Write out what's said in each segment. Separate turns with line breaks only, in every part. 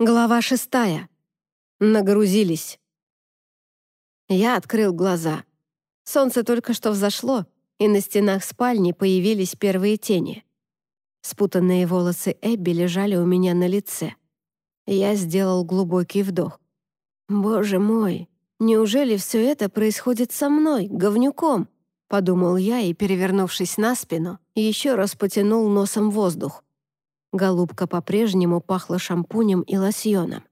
Глава шестая. Нагрузились. Я открыл глаза. Солнце только что взошло, и на стенах спальни появились первые тени. Спутанные волосы Эбби лежали у меня на лице. Я сделал глубокий вдох. «Боже мой, неужели все это происходит со мной, говнюком?» — подумал я и, перевернувшись на спину, еще раз потянул носом воздух. Голубка по-прежнему пахла шампунем и лосьоном.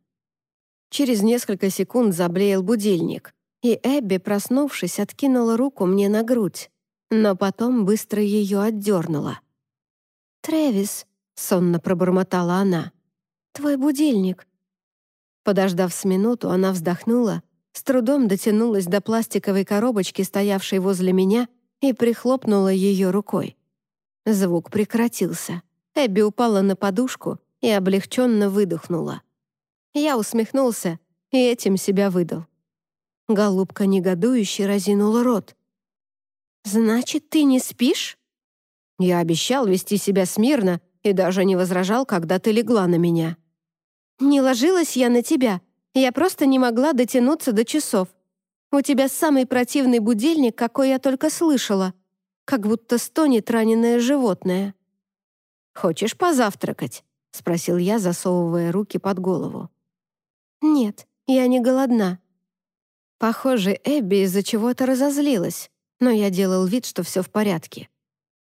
Через несколько секунд заблеял будильник, и Эбби, проснувшись, откинула руку мне на грудь, но потом быстро ее отдернула. «Трэвис», — сонно пробормотала она, — «твой будильник». Подождав с минуту, она вздохнула, с трудом дотянулась до пластиковой коробочки, стоявшей возле меня, и прихлопнула ее рукой. Звук прекратился. Эбби упала на подушку и облегченно выдохнула. Я усмехнулся и этим себя выдал. Голубка негодующе разинула рот. «Значит, ты не спишь?» Я обещал вести себя смирно и даже не возражал, когда ты легла на меня. «Не ложилась я на тебя, я просто не могла дотянуться до часов. У тебя самый противный будильник, какой я только слышала, как будто стонет раненое животное». «Хочешь позавтракать?» — спросил я, засовывая руки под голову. «Нет, я не голодна». Похоже, Эбби из-за чего-то разозлилась, но я делал вид, что все в порядке.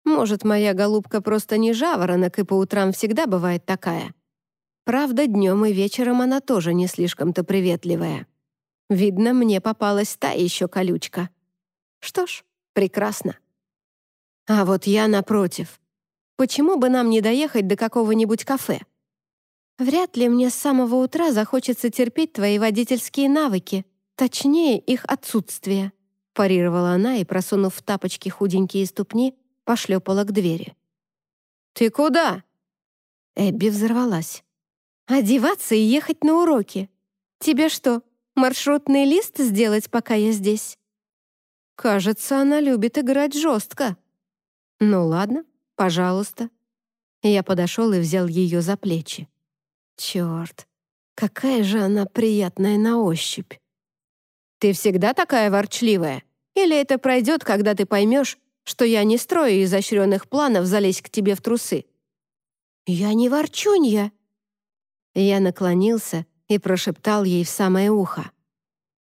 Может, моя голубка просто не жаворонок и по утрам всегда бывает такая. Правда, днем и вечером она тоже не слишком-то приветливая. Видно, мне попалась та еще колючка. Что ж, прекрасно. А вот я напротив. Почему бы нам не доехать до какого-нибудь кафе? Вряд ли мне с самого утра захочется терпеть твои водительские навыки, точнее, их отсутствие», — парировала она и, просунув в тапочки худенькие ступни, пошлепала к двери. «Ты куда?» Эбби взорвалась. «Одеваться и ехать на уроки. Тебе что, маршрутный лист сделать, пока я здесь?» «Кажется, она любит играть жестко». «Ну ладно, «Пожалуйста». Я подошел и взял ее за плечи. Черт, какая же она приятная на ощупь. «Ты всегда такая ворчливая? Или это пройдет, когда ты поймешь, что я не строю изощренных планов залезть к тебе в трусы?» «Я не ворчунья». Я наклонился и прошептал ей в самое ухо.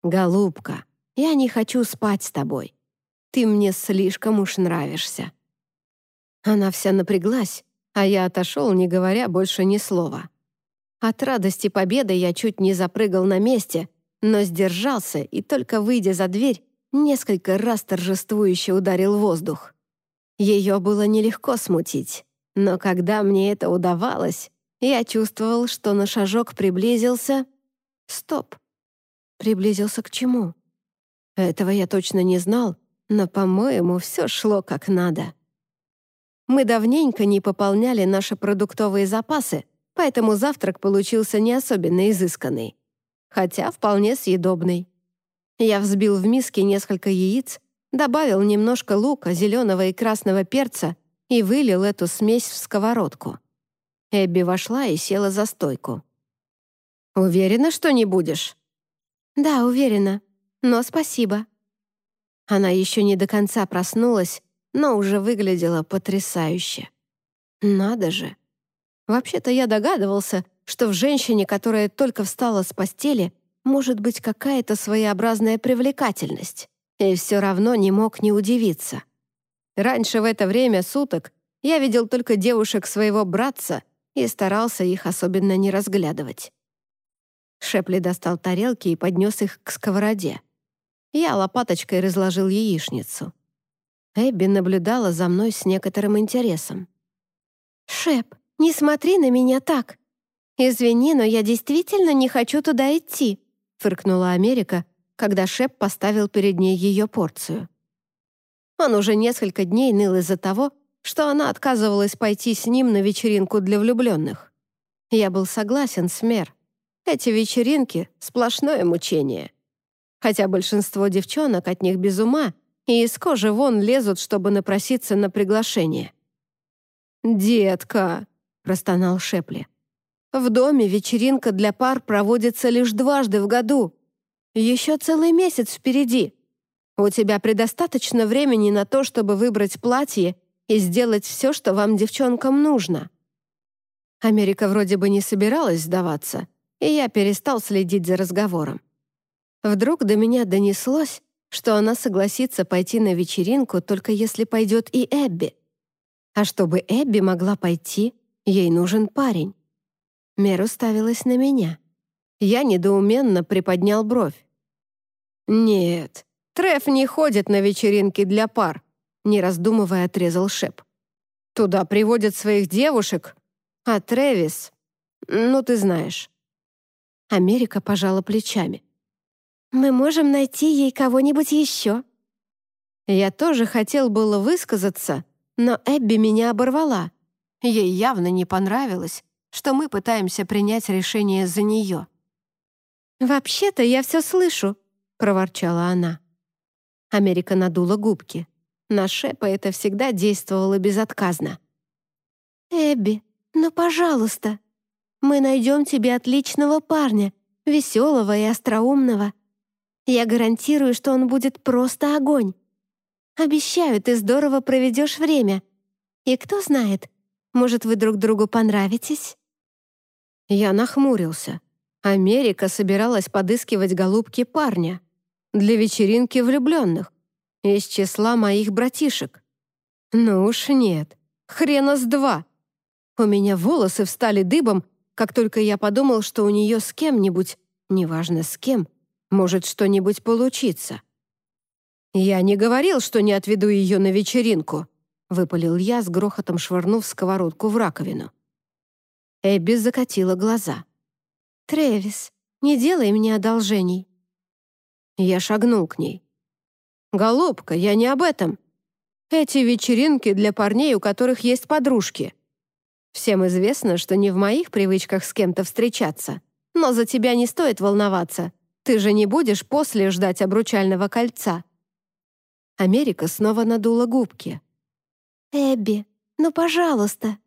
«Голубка, я не хочу спать с тобой. Ты мне слишком уж нравишься». Она вся напряглась, а я отошел, не говоря больше ни слова. От радости победы я чуть не запрыгал на месте, но сдержался и, только выйдя за дверь, несколько раз торжествующе ударил воздух. Ее было нелегко смутить, но когда мне это удавалось, я чувствовал, что на шажок приблизился... Стоп. Приблизился к чему? Этого я точно не знал, но, по-моему, все шло как надо. Мы давненько не пополняли наши продуктовые запасы, поэтому завтрак получился не особенно изысканный. Хотя вполне съедобный. Я взбил в миске несколько яиц, добавил немножко лука, зеленого и красного перца и вылил эту смесь в сковородку. Эбби вошла и села за стойку. «Уверена, что не будешь?» «Да, уверена. Но спасибо». Она еще не до конца проснулась, но уже выглядела потрясающе. Надо же. Вообще-то я догадывался, что в женщине, которая только встала с постели, может быть какая-то своеобразная привлекательность, и все равно не мог не удивиться. Раньше в это время суток я видел только девушек своего братца и старался их особенно не разглядывать. Шепли достал тарелки и поднес их к сковороде. Я лопаточкой разложил яичницу. Эбби наблюдала за мной с некоторым интересом. «Шеп, не смотри на меня так. Извини, но я действительно не хочу туда идти», фыркнула Америка, когда Шеп поставил перед ней ее порцию. Он уже несколько дней ныл из-за того, что она отказывалась пойти с ним на вечеринку для влюбленных. Я был согласен с Мер. Эти вечеринки — сплошное мучение. Хотя большинство девчонок от них без ума и из кожи вон лезут, чтобы напроситься на приглашение. «Детка!» — простонал Шепли. В доме вечеринка для пар проводится лишь дважды в году. Еще целый месяц впереди. У тебя предостаточно времени на то, чтобы выбрать платье и сделать все, что вам, девчонкам, нужно». Америка вроде бы не собиралась сдаваться, и я перестал следить за разговором. Вдруг до меня донеслось, что она согласится пойти на вечеринку, только если пойдет и Эбби. А чтобы Эбби могла пойти, ей нужен парень. Мер уставилась на меня. Я недоуменно приподнял бровь. «Нет, Треф не ходит на вечеринки для пар», не раздумывая отрезал Шеп. «Туда приводят своих девушек, а Тревис, ну ты знаешь». Америка пожала плечами. «Мы можем найти ей кого-нибудь еще». Я тоже хотел было высказаться, но Эбби меня оборвала. Ей явно не понравилось, что мы пытаемся принять решение за нее. «Вообще-то я все слышу», — проворчала она. Америка надула губки. На Шепа это всегда действовало безотказно. «Эбби, ну, пожалуйста, мы найдем тебе отличного парня, веселого и остроумного. Я гарантирую, что он будет просто огонь. Обещаю, ты здорово проведешь время. И кто знает, может, вы друг другу понравитесь?» Я нахмурился. Америка собиралась подыскивать голубки парня для вечеринки влюбленных из числа моих братишек. Ну уж нет, хрена с два. У меня волосы встали дыбом, как только я подумал, что у нее с кем-нибудь, неважно с кем, может что-нибудь получиться. «Я не говорил, что не отведу ее на вечеринку», — выпалил я, с грохотом швырнув сковородку в раковину. Эбби закатила глаза. «Трэвис, не делай мне одолжений». Я шагнул к ней. «Голубка, я не об этом. Эти вечеринки для парней, у которых есть подружки. Всем известно, что не в моих привычках с кем-то встречаться. Но за тебя не стоит волноваться. Ты же не будешь после ждать обручального кольца». Америка снова надула губки. «Эбби, ну, пожалуйста,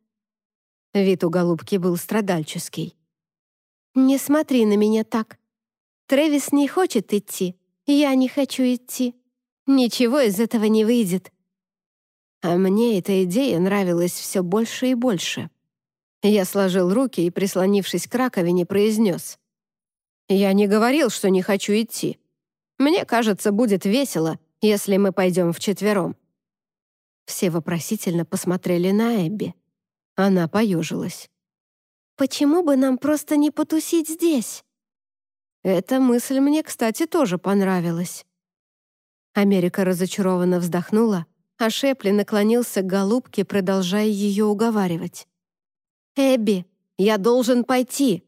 Вид у голубки был страдальческий. «Не смотри на меня так. Трэвис не хочет идти, я не хочу идти. Ничего из этого не выйдет». А мне эта идея нравилась все больше и больше. Я сложил руки и, прислонившись к раковине, произнес. «Я не говорил, что не хочу идти. Мне кажется, будет весело, если мы пойдем вчетвером». Все вопросительно посмотрели на Эбби. Она поежилась. «Почему бы нам просто не потусить здесь?» Эта мысль мне, кстати, тоже понравилась. Америка разочарованно вздохнула, а Шепли наклонился к голубке, продолжая ее уговаривать. «Эбби, я должен пойти.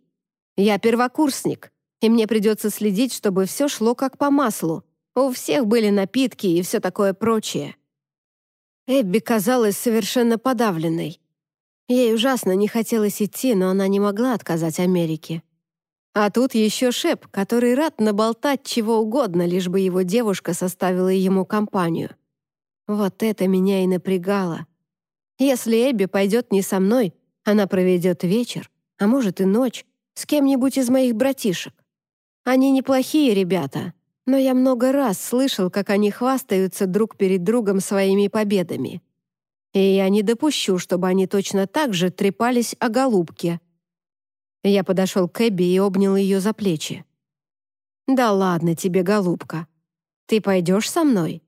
Я первокурсник, и мне придется следить, чтобы все шло как по маслу. У всех были напитки и все такое прочее». Эбби казалась совершенно подавленной. Ей ужасно не хотелось идти, но она не могла отказать Америке. А тут еще Шеп, который рад наболтать чего угодно, лишь бы его девушка составила ему компанию. Вот это меня и напрягало. Если Эбби пойдет не со мной, она проведет вечер, а может и ночь, с кем-нибудь из моих братишек. Они неплохие ребята, но я много раз слышал, как они хвастаются друг перед другом своими победами и я не допущу, чтобы они точно так же трепались о голубке. Я подошел к Эбби и обнял ее за плечи. «Да ладно тебе, голубка. Ты пойдешь со мной?»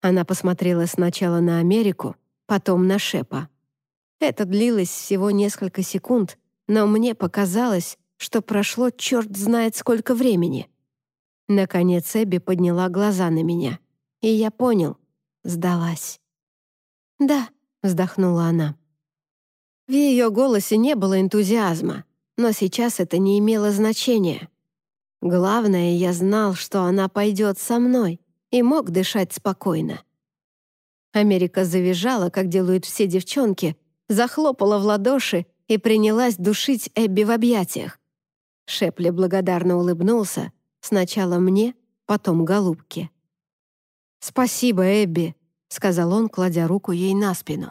Она посмотрела сначала на Америку, потом на Шепа. Это длилось всего несколько секунд, но мне показалось, что прошло черт знает сколько времени. Наконец Эбби подняла глаза на меня, и я понял, сдалась. «Да», — вздохнула она. В ее голосе не было энтузиазма, но сейчас это не имело значения. Главное, я знал, что она пойдет со мной и мог дышать спокойно. Америка завизжала, как делают все девчонки, захлопала в ладоши и принялась душить Эбби в объятиях. Шепли благодарно улыбнулся, сначала мне, потом голубке. «Спасибо, Эбби», — сказал он, кладя руку ей на спину.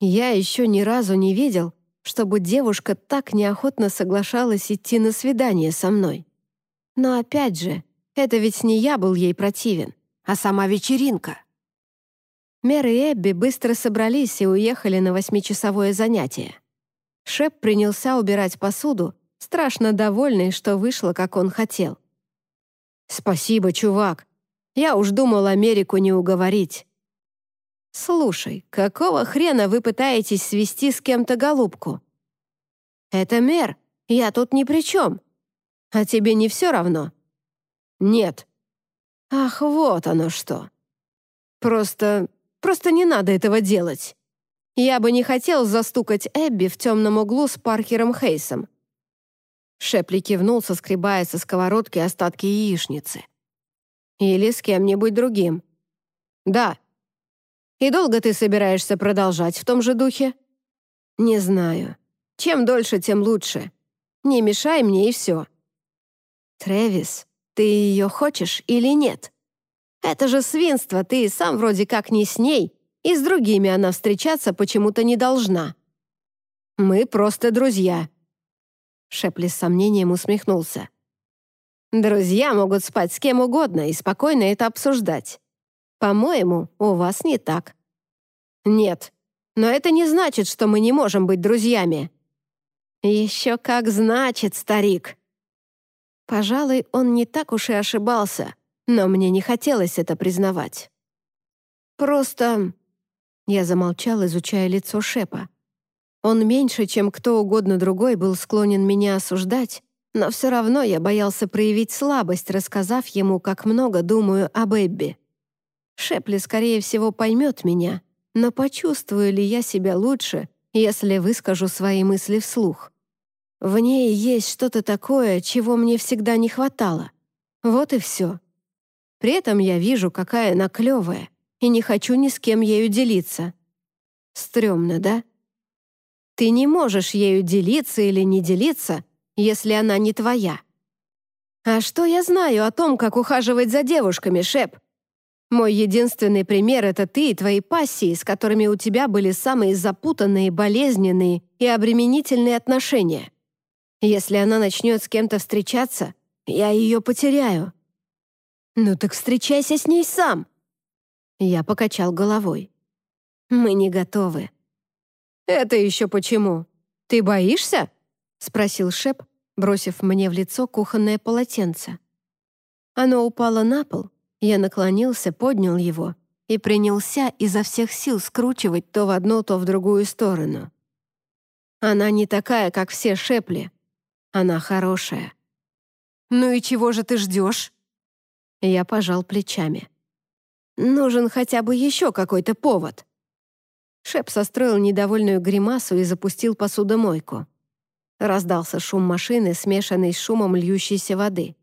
Я еще ни разу не видел, чтобы девушка так неохотно соглашалась идти на свидание со мной. Но опять же, это ведь не я был ей противен, а сама вечеринка. Мер и Эбби быстро собрались и уехали на восьмичасовое занятие. Шеп принялся убирать посуду, страшно довольный, что вышло, как он хотел. «Спасибо, чувак. Я уж думал Америку не уговорить». «Слушай, какого хрена вы пытаетесь свести с кем-то голубку?» «Это мэр, я тут ни при чем. А тебе не все равно?» «Нет». «Ах, вот оно что. Просто... просто не надо этого делать. Я бы не хотел застукать Эбби в темном углу с Паркером Хейсом». Шепли кивнул, соскребая со сковородки остатки яичницы. «Или с кем-нибудь другим». «Да», и долго ты собираешься продолжать в том же духе? Не знаю. Чем дольше, тем лучше. Не мешай мне и все. Трэвис, ты ее хочешь или нет? Это же свинство, ты сам вроде как не с ней, и с другими она встречаться почему-то не должна. Мы просто друзья. Шепли с сомнением усмехнулся. Друзья могут спать с кем угодно и спокойно это обсуждать. По-моему, у вас не так. Нет, но это не значит, что мы не можем быть друзьями. Еще как значит, старик. Пожалуй, он не так уж и ошибался, но мне не хотелось это признавать. Просто... Я замолчал, изучая лицо Шепа. Он меньше, чем кто угодно другой, был склонен меня осуждать, но все равно я боялся проявить слабость, рассказав ему, как много думаю об Эбби. Шепли, скорее всего, поймет меня, но почувствую ли я себя лучше, если выскажу свои мысли вслух? В ней есть что-то такое, чего мне всегда не хватало. Вот и все. При этом я вижу, какая она клевая, и не хочу ни с кем ею делиться. Стремно, да? Ты не можешь ею делиться или не делиться, если она не твоя. А что я знаю о том, как ухаживать за девушками, Шеп? Мой единственный пример — это ты и твои пассии, с которыми у тебя были самые запутанные, болезненные и обременительные отношения. Если она начнет с кем-то встречаться, я ее потеряю. Ну так встречайся с ней сам. Я покачал головой. Мы не готовы. Это еще почему? Ты боишься? Спросил Шеп, бросив мне в лицо кухонное полотенце. Оно упало на пол, я наклонился, поднял его и принялся изо всех сил скручивать то в одну, то в другую сторону. Она не такая, как все шепли. Она хорошая. «Ну и чего же ты ждешь?» Я пожал плечами. «Нужен хотя бы еще какой-то повод». Шеп состроил недовольную гримасу и запустил посудомойку. Раздался шум машины, смешанный с шумом льющейся воды.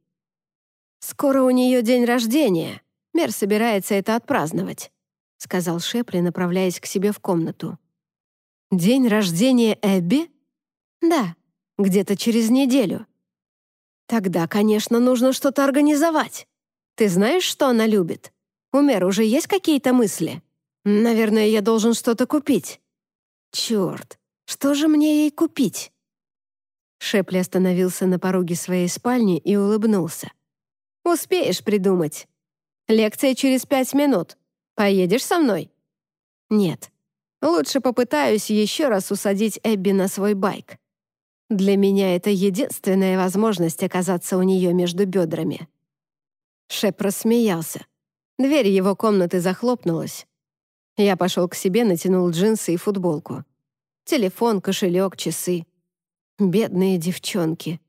«Скоро у нее день рождения. Мер собирается это отпраздновать», — сказал Шепли, направляясь к себе в комнату. «День рождения Эбби?» «Да, где-то через неделю». «Тогда, конечно, нужно что-то организовать. Ты знаешь, что она любит? У Мер уже есть какие-то мысли? Наверное, я должен что-то купить». «Черт, что же мне ей купить?» Шепли остановился на пороге своей спальни и улыбнулся. Успеешь придумать. Лекция через пять минут. Поедешь со мной? Нет. Лучше попытаюсь еще раз усадить Эбби на свой байк. Для меня это единственная возможность оказаться у нее между бедрами. Шеп рассмеялся. Дверь его комнаты захлопнулась. Я пошел к себе, натянул джинсы и футболку. Телефон, кошелек, часы. Бедные девчонки.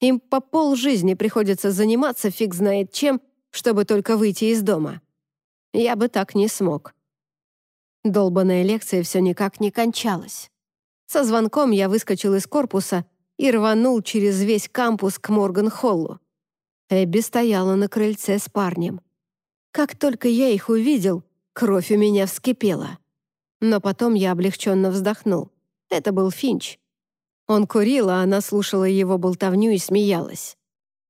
Им по полжизни приходится заниматься фиг знает чем, чтобы только выйти из дома. Я бы так не смог. Долбанная лекция все никак не кончалась. Со звонком я выскочил из корпуса и рванул через весь кампус к Морган-Холлу. Эбби стояла на крыльце с парнем. Как только я их увидел, кровь у меня вскипела. Но потом я облегченно вздохнул. Это был Финч. Он курил, а она слушала его болтовню и смеялась.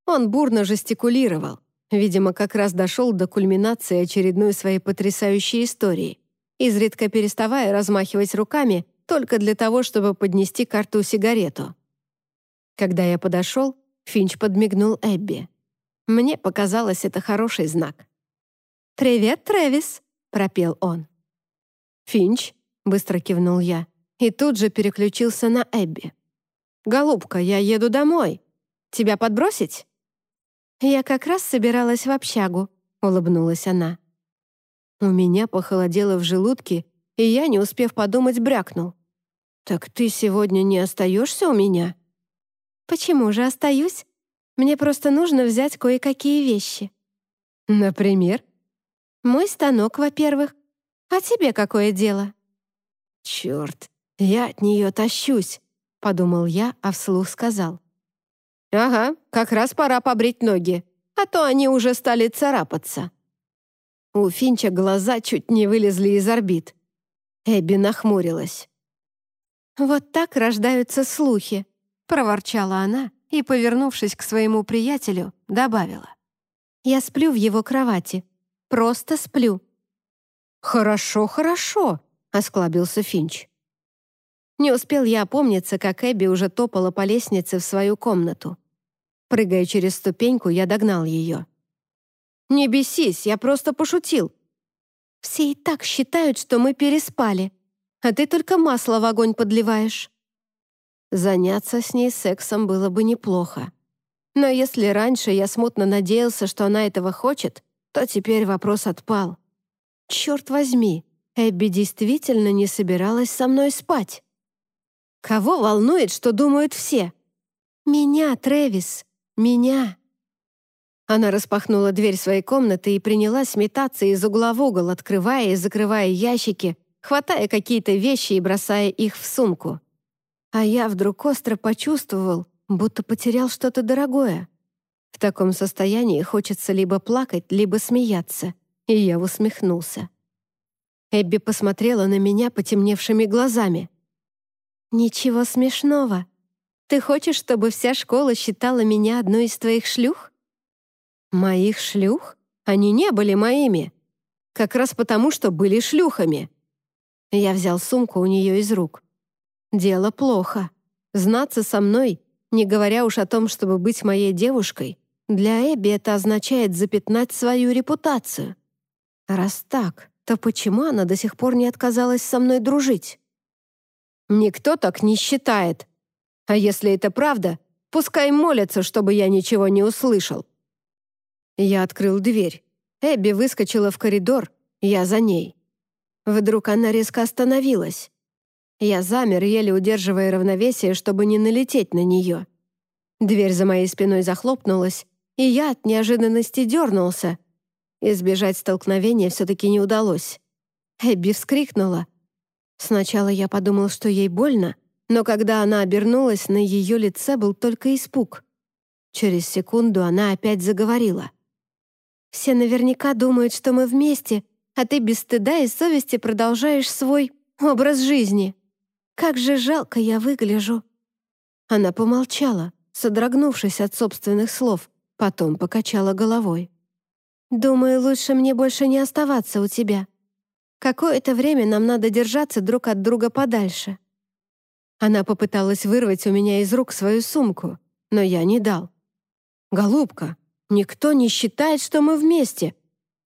Он бурно жестикулировал, видимо, как раз дошел до кульминации очередной своей потрясающей истории, изредка переставая размахивать руками только для того, чтобы поднести карту сигарету. Когда я подошел, Финч подмигнул Эбби. Мне показалось, это хороший знак. «Привет, Трэвис!» — пропел он. «Финч!» — быстро кивнул я и тут же переключился на Эбби. «Голубка, я еду домой. Тебя подбросить?» «Я как раз собиралась в общагу», — улыбнулась она. У меня похолодело в желудке, и я, не успев подумать, брякнул. «Так ты сегодня не остаешься у меня?» «Почему же остаюсь? Мне просто нужно взять кое-какие вещи». «Например?» «Мой станок, во-первых. А тебе какое дело?» «Черт, я от нее тащусь», — подумал я, а вслух сказал. «Ага, как раз пора побрить ноги, а то они уже стали царапаться». У Финча глаза чуть не вылезли из орбит. Эбби нахмурилась. «Вот так рождаются слухи», — проворчала она и, повернувшись к своему приятелю, добавила. «Я сплю в его кровати. Просто сплю». «Хорошо, хорошо», — осклабился Финч. Не успел я опомниться, как Эбби уже топала по лестнице в свою комнату. Прыгая через ступеньку, я догнал ее. «Не бесись, я просто пошутил». «Все и так считают, что мы переспали, а ты только масло в огонь подливаешь». Заняться с ней сексом было бы неплохо. Но если раньше я смутно надеялся, что она этого хочет, то теперь вопрос отпал. Черт возьми, Эбби действительно не собиралась со мной спать. Кого волнует, что думают все? Меня, Трэвис, меня. Она распахнула дверь своей комнаты и принялась метаться из угла в угол, открывая и закрывая ящики, хватая какие-то вещи и бросая их в сумку. А я вдруг остро почувствовал, будто потерял что-то дорогое. В таком состоянии хочется либо плакать, либо смеяться, и я усмехнулся. Эбби посмотрела на меня потемневшими глазами. «Ничего смешного. Ты хочешь, чтобы вся школа считала меня одной из твоих шлюх?» «Моих шлюх? Они не были моими. Как раз потому, что были шлюхами». Я взял сумку у нее из рук. «Дело плохо. Знаться со мной, не говоря уж о том, чтобы быть моей девушкой, для Эбби это означает запятнать свою репутацию. Раз так, то почему она до сих пор не отказалась со мной дружить? Никто так не считает. А если это правда, пускай молятся, чтобы я ничего не услышал. Я открыл дверь. Эбби выскочила в коридор, я за ней. Вдруг она резко остановилась. Я замер, еле удерживая равновесие, чтобы не налететь на нее. Дверь за моей спиной захлопнулась, и я от неожиданности дернулся, Избежать столкновения все-таки не удалось. Эбби вскрикнула. Сначала я подумал, что ей больно, но когда она обернулась, на ее лице был только испуг. Через секунду она опять заговорила. «Все наверняка думают, что мы вместе, а ты без стыда и совести продолжаешь свой образ жизни. Как же жалко я выгляжу». Она помолчала, содрогнувшись от собственных слов, потом покачала головой. «Думаю, лучше мне больше не оставаться у тебя. Какое-то время нам надо держаться друг от друга подальше». Она попыталась вырвать у меня из рук свою сумку, но я не дал. «Голубка, никто не считает, что мы вместе.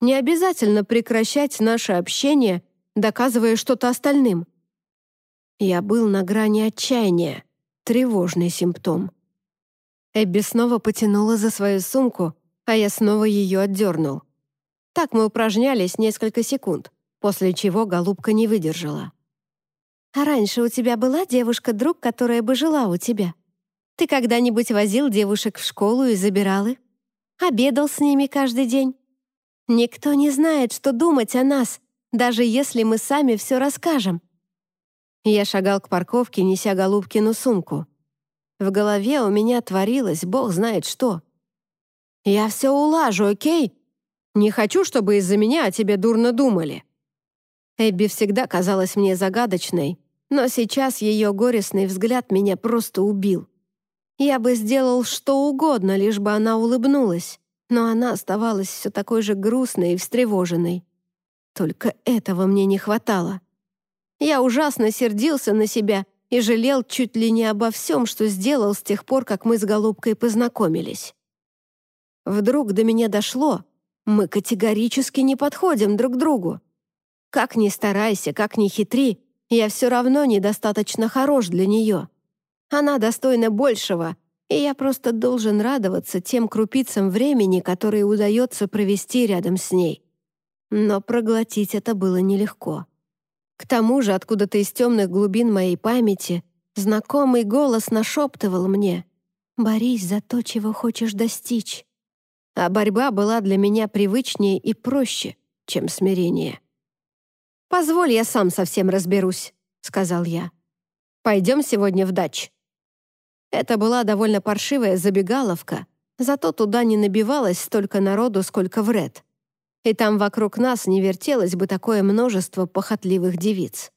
Не обязательно прекращать наше общение, доказывая что-то остальным». Я был на грани отчаяния, тревожный симптом. Эбби снова потянула за свою сумку, а я снова ее отдернул. Так мы упражнялись несколько секунд, после чего голубка не выдержала. «А раньше у тебя была девушка-друг, которая бы жила у тебя? Ты когда-нибудь возил девушек в школу и забирал их? Обедал с ними каждый день? Никто не знает, что думать о нас, даже если мы сами все расскажем». Я шагал к парковке, неся Голубкину сумку. В голове у меня творилось бог знает что — «Я все улажу, окей? Не хочу, чтобы из-за меня о тебе дурно думали». Эбби всегда казалась мне загадочной, но сейчас ее горестный взгляд меня просто убил. Я бы сделал что угодно, лишь бы она улыбнулась, но она оставалась все такой же грустной и встревоженной. Только этого мне не хватало. Я ужасно сердился на себя и жалел чуть ли не обо всем, что сделал с тех пор, как мы с Голубкой познакомились. Вдруг до меня дошло, мы категорически не подходим друг другу. Как ни старайся, как ни хитри, я все равно недостаточно хорош для нее. Она достойна большего, и я просто должен радоваться тем крупицам времени, которые удается провести рядом с ней. Но проглотить это было нелегко. К тому же, откуда-то из темных глубин моей памяти знакомый голос нашептывал мне «Борись за то, чего хочешь достичь». А борьба была для меня привычнее и проще, чем смирение. «Позволь, я сам совсем разберусь», — сказал я. «Пойдем сегодня в дач». Это была довольно паршивая забегаловка, зато туда не набивалось столько народу, сколько в Ред. И там вокруг нас не вертелось бы такое множество похотливых девиц.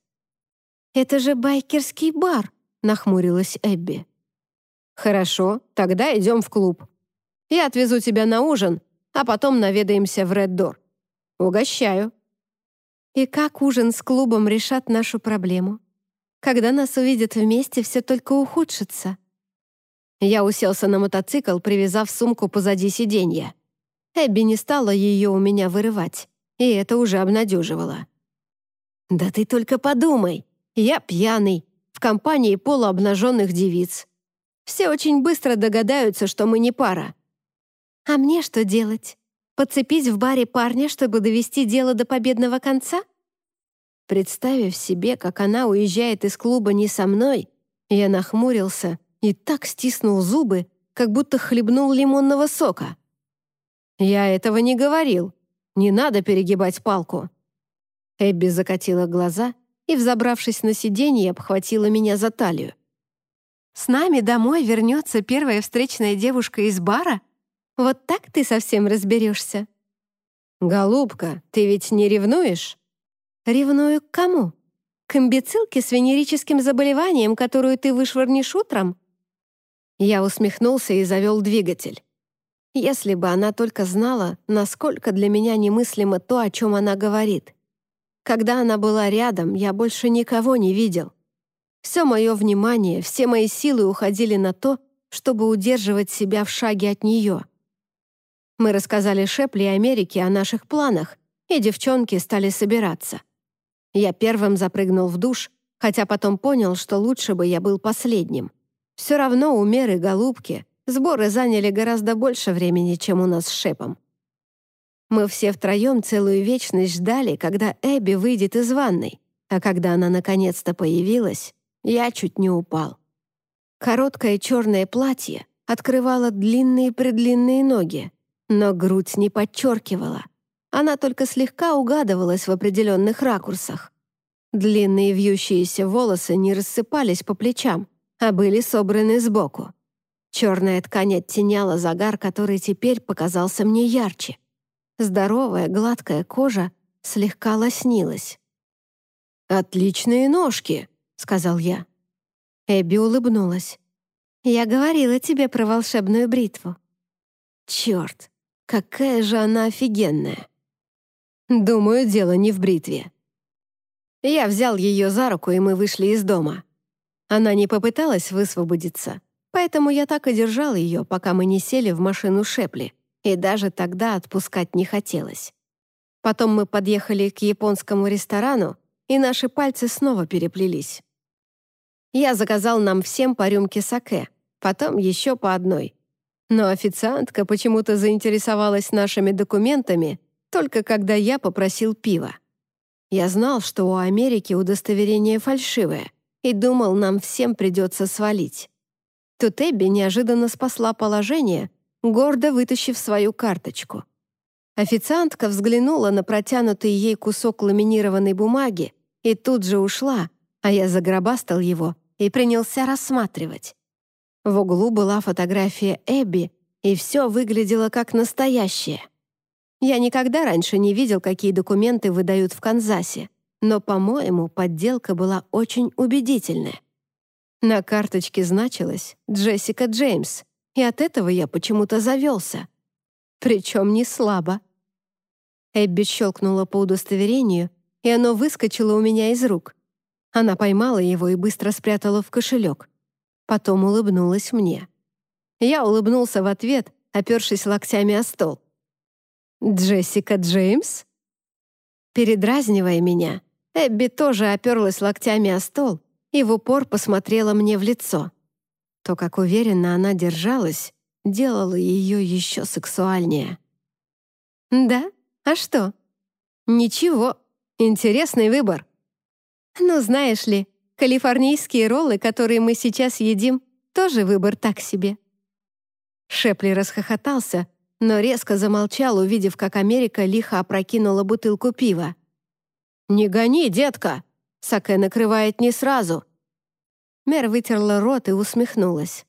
«Это же байкерский бар», — нахмурилась Эбби. «Хорошо, тогда идем в клуб. Я отвезу тебя на ужин, а потом наведаемся в Ред Дор. Угощаю». «И как ужин с клубом решат нашу проблему? Когда нас увидят вместе, все только ухудшится». Я уселся на мотоцикл, привязав сумку позади сиденья. Эбби не стала ее у меня вырывать, и это уже обнадеживало. «Да ты только подумай! Я пьяный, в компании полуобнаженных девиц. Все очень быстро догадаются, что мы не пара». «А мне что делать? Подцепить в баре парня, чтобы довести дело до победного конца?» Представив себе, как она уезжает из клуба не со мной, я нахмурился и так стиснул зубы, как будто хлебнул лимонного сока. «Я этого не говорил. Не надо перегибать палку». Эбби закатила глаза и, взобравшись на сиденье, обхватила меня за талию. «С нами домой вернется первая встречная девушка из бара? Вот так ты совсем разберешься?» «Голубка, ты ведь не ревнуешь?» «Ревную к кому? К имбецилке с венерическим заболеванием, которую ты вышвырнешь утром?» Я усмехнулся и завел двигатель. Если бы она только знала, насколько для меня немыслимо то, о чем она говорит. Когда она была рядом, я больше никого не видел. Все мое внимание, все мои силы уходили на то, чтобы удерживать себя в шаге от нее. Мы рассказали Шепли и Америке о наших планах, и девчонки стали собираться. Я первым запрыгнул в душ, хотя потом понял, что лучше бы я был последним. Все равно у Меры голубки сборы заняли гораздо больше времени, чем у нас с Шепом. Мы все втроем целую вечность ждали, когда Эбби выйдет из ванной, а когда она наконец-то появилась, я чуть не упал. Короткое черное платье открывало длинные-предлинные ноги, но грудь не подчеркивала. Она только слегка угадывалась в определенных ракурсах. Длинные вьющиеся волосы не рассыпались по плечам, а были собраны сбоку. Черная ткань оттеняла загар, который теперь показался мне ярче. Здоровая, гладкая кожа слегка лоснилась. «Отличные ножки», — сказал я. Эбби улыбнулась. «Я говорила тебе про волшебную бритву». «Черт, какая же она офигенная!» «Думаю, дело не в бритве». Я взял ее за руку, и мы вышли из дома. Она не попыталась высвободиться, поэтому я так и держал ее, пока мы не сели в машину Шепли, и даже тогда отпускать не хотелось. Потом мы подъехали к японскому ресторану, и наши пальцы снова переплелись. Я заказал нам всем по рюмке саке, потом еще по одной. Но официантка почему-то заинтересовалась нашими документами только когда я попросил пива. Я знал, что у Америки удостоверение фальшивое — и думал, нам всем придется свалить. Тут Эбби неожиданно спасла положение, гордо вытащив свою карточку. Официантка взглянула на протянутый ей кусок ламинированной бумаги и тут же ушла, а я загробастал его и принялся рассматривать. В углу была фотография Эбби, и все выглядело как настоящее. Я никогда раньше не видел, какие документы выдают в Канзасе но, по-моему, подделка была очень убедительная. На карточке значилось «Джессика Джеймс», и от этого я почему-то завелся. Причем не слабо. Эбби щелкнула по удостоверению, и оно выскочило у меня из рук. Она поймала его и быстро спрятала в кошелек. Потом улыбнулась мне. Я улыбнулся в ответ, опершись локтями о стол. «Джессика Джеймс?» Передразнивая меня, Эбби тоже оперлась локтями о стол и в упор посмотрела мне в лицо. То, как уверенно она держалась, делало ее еще сексуальнее. «Да? А что?» «Ничего. Интересный выбор». «Ну, знаешь ли, калифорнийские роллы, которые мы сейчас едим, тоже выбор так себе». Шепли расхохотался, но резко замолчал, увидев, как Америка лихо опрокинула бутылку пива. «Не гони, детка! Саке накрывает не сразу!» Мэр вытерла рот и усмехнулась.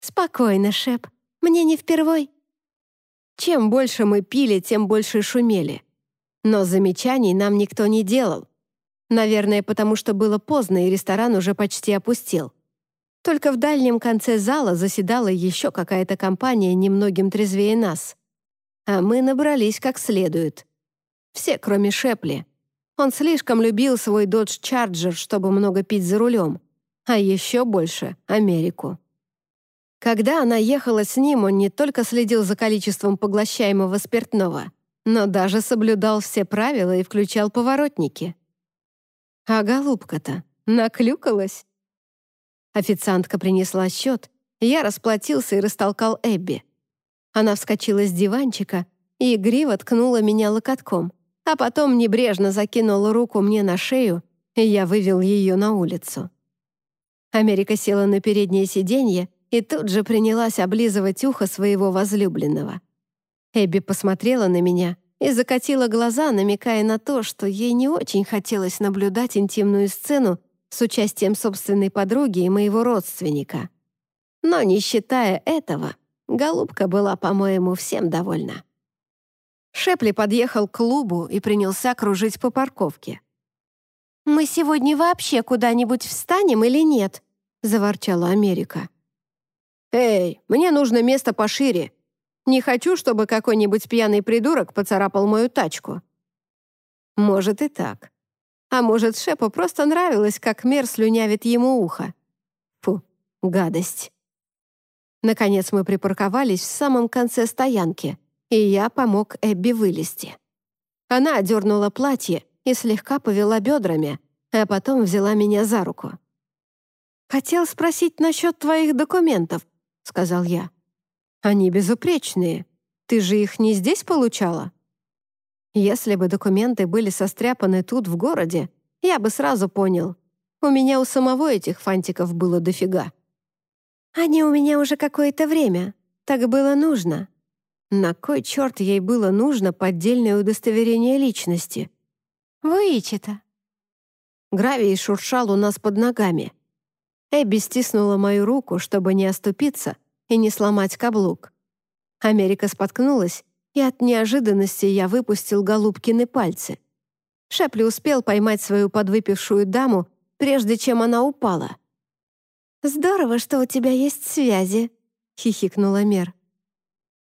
«Спокойно, Шеп, мне не впервой». Чем больше мы пили, тем больше шумели. Но замечаний нам никто не делал. Наверное, потому что было поздно, и ресторан уже почти опустел. Только в дальнем конце зала заседала еще какая-то компания немногим трезвее нас. А мы набрались как следует. Все, кроме Шепли. Он слишком любил свой Dodge Charger, чтобы много пить за рулем. А еще больше — Америку. Когда она ехала с ним, он не только следил за количеством поглощаемого спиртного, но даже соблюдал все правила и включал поворотники. А голубка-то наклюкалась. Официантка принесла счет, я расплатился и растолкал Эбби. Она вскочила с диванчика и игриво ткнула меня локотком, а потом небрежно закинула руку мне на шею, и я вывел ее на улицу. Америка села на переднее сиденье и тут же принялась облизывать ухо своего возлюбленного. Эбби посмотрела на меня и закатила глаза, намекая на то, что ей не очень хотелось наблюдать интимную сцену с участием собственной подруги и моего родственника. Но не считая этого, голубка была, по-моему, всем довольна. Шепли подъехал к клубу и принялся кружить по парковке. «Мы сегодня вообще куда-нибудь встанем или нет?» — заворчала Америка. «Эй, мне нужно место пошире. Не хочу, чтобы какой-нибудь пьяный придурок поцарапал мою тачку». «Может и так. А может, Шепу просто нравилось, как мер слюнявит ему ухо. Фу, гадость». Наконец мы припарковались в самом конце стоянки, и я помог Эбби вылезти. Она одернула платье и слегка повела бедрами, а потом взяла меня за руку. «Хотел спросить насчет твоих документов», — сказал я. «Они безупречные. Ты же их не здесь получала?» Если бы документы были состряпаны тут, в городе, я бы сразу понял. У меня у самого этих фантиков было дофига. Они у меня уже какое-то время. Так было нужно. На кой черт ей было нужно поддельное удостоверение личности? Вычета. Гравий шуршал у нас под ногами. Эбби стиснула мою руку, чтобы не оступиться и не сломать каблук. Америка споткнулась, и от неожиданности я выпустил голубкины пальцы. Шепли успел поймать свою подвыпившую даму, прежде чем она упала. «Здорово, что у тебя есть связи», — хихикнула Мер.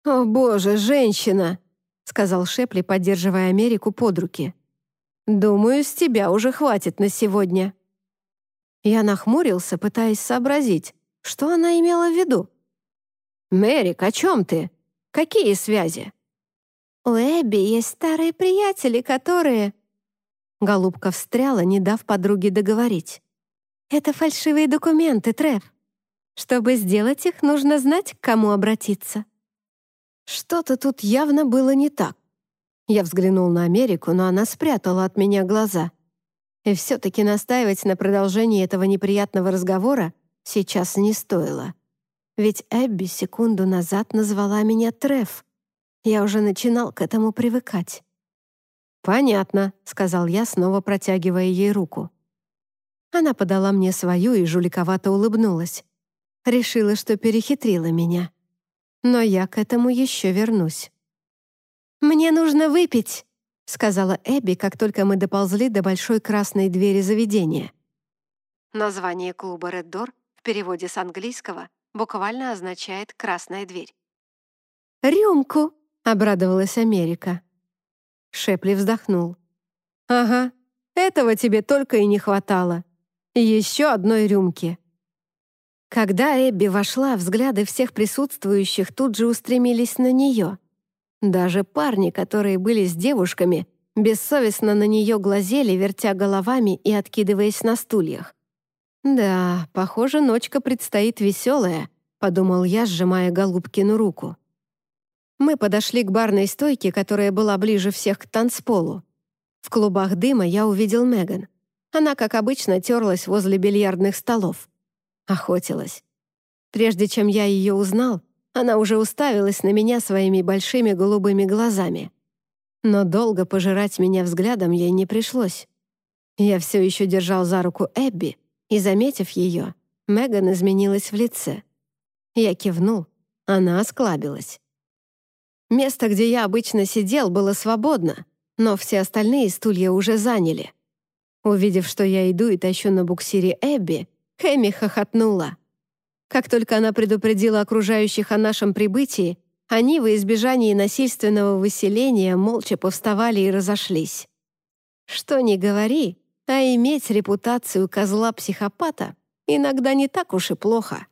«О, боже, женщина!» — сказал Шепли, поддерживая Америку под руки. «Думаю, с тебя уже хватит на сегодня». Я нахмурился, пытаясь сообразить, что она имела в виду. «Мэрик, о чем ты? Какие связи?» «У Эбби есть старые приятели, которые...» Голубка встряла, не дав подруге договорить. «Это фальшивые документы, Трев. Чтобы сделать их, нужно знать, к кому обратиться». Что-то тут явно было не так. Я взглянул на Америку, но она спрятала от меня глаза. И все-таки настаивать на продолжении этого неприятного разговора сейчас не стоило. Ведь Эбби секунду назад назвала меня Треф. Я уже начинал к этому привыкать. «Понятно», — сказал я, снова протягивая ей руку. Она подала мне свою и жуликовато улыбнулась. Решила, что перехитрила меня. Но я к этому еще вернусь. «Мне нужно выпить», — сказала Эбби, как только мы доползли до большой красной двери заведения. Название клуба «Ред Дор» в переводе с английского буквально означает «красная дверь». «Рюмку!» — обрадовалась Америка. Шепли вздохнул. «Ага, этого тебе только и не хватало. Еще одной рюмки. Когда Эбби вошла, взгляды всех присутствующих тут же устремились на нее. Даже парни, которые были с девушками, бессовестно на нее глазели, вертя головами и откидываясь на стульях. «Да, похоже, ночка предстоит веселая», — подумал я, сжимая Голубкину руку. Мы подошли к барной стойке, которая была ближе всех к танцполу. В клубах дыма я увидел Меган. Она, как обычно, терлась возле бильярдных столов. Охотилась. Прежде чем я ее узнал, она уже уставилась на меня своими большими голубыми глазами. Но долго пожирать меня взглядом ей не пришлось. Я все еще держал за руку Эбби, и, заметив ее, Меган изменилась в лице. Я кивнул, она осклабилась. Место, где я обычно сидел, было свободно, но все остальные стулья уже заняли. Увидев, что я иду и тащу на буксире Эбби, Хэмми хохотнула. Как только она предупредила окружающих о нашем прибытии, они во избежании насильственного выселения молча повставали и разошлись. Что ни говори, а иметь репутацию козла-психопата иногда не так уж и плохо.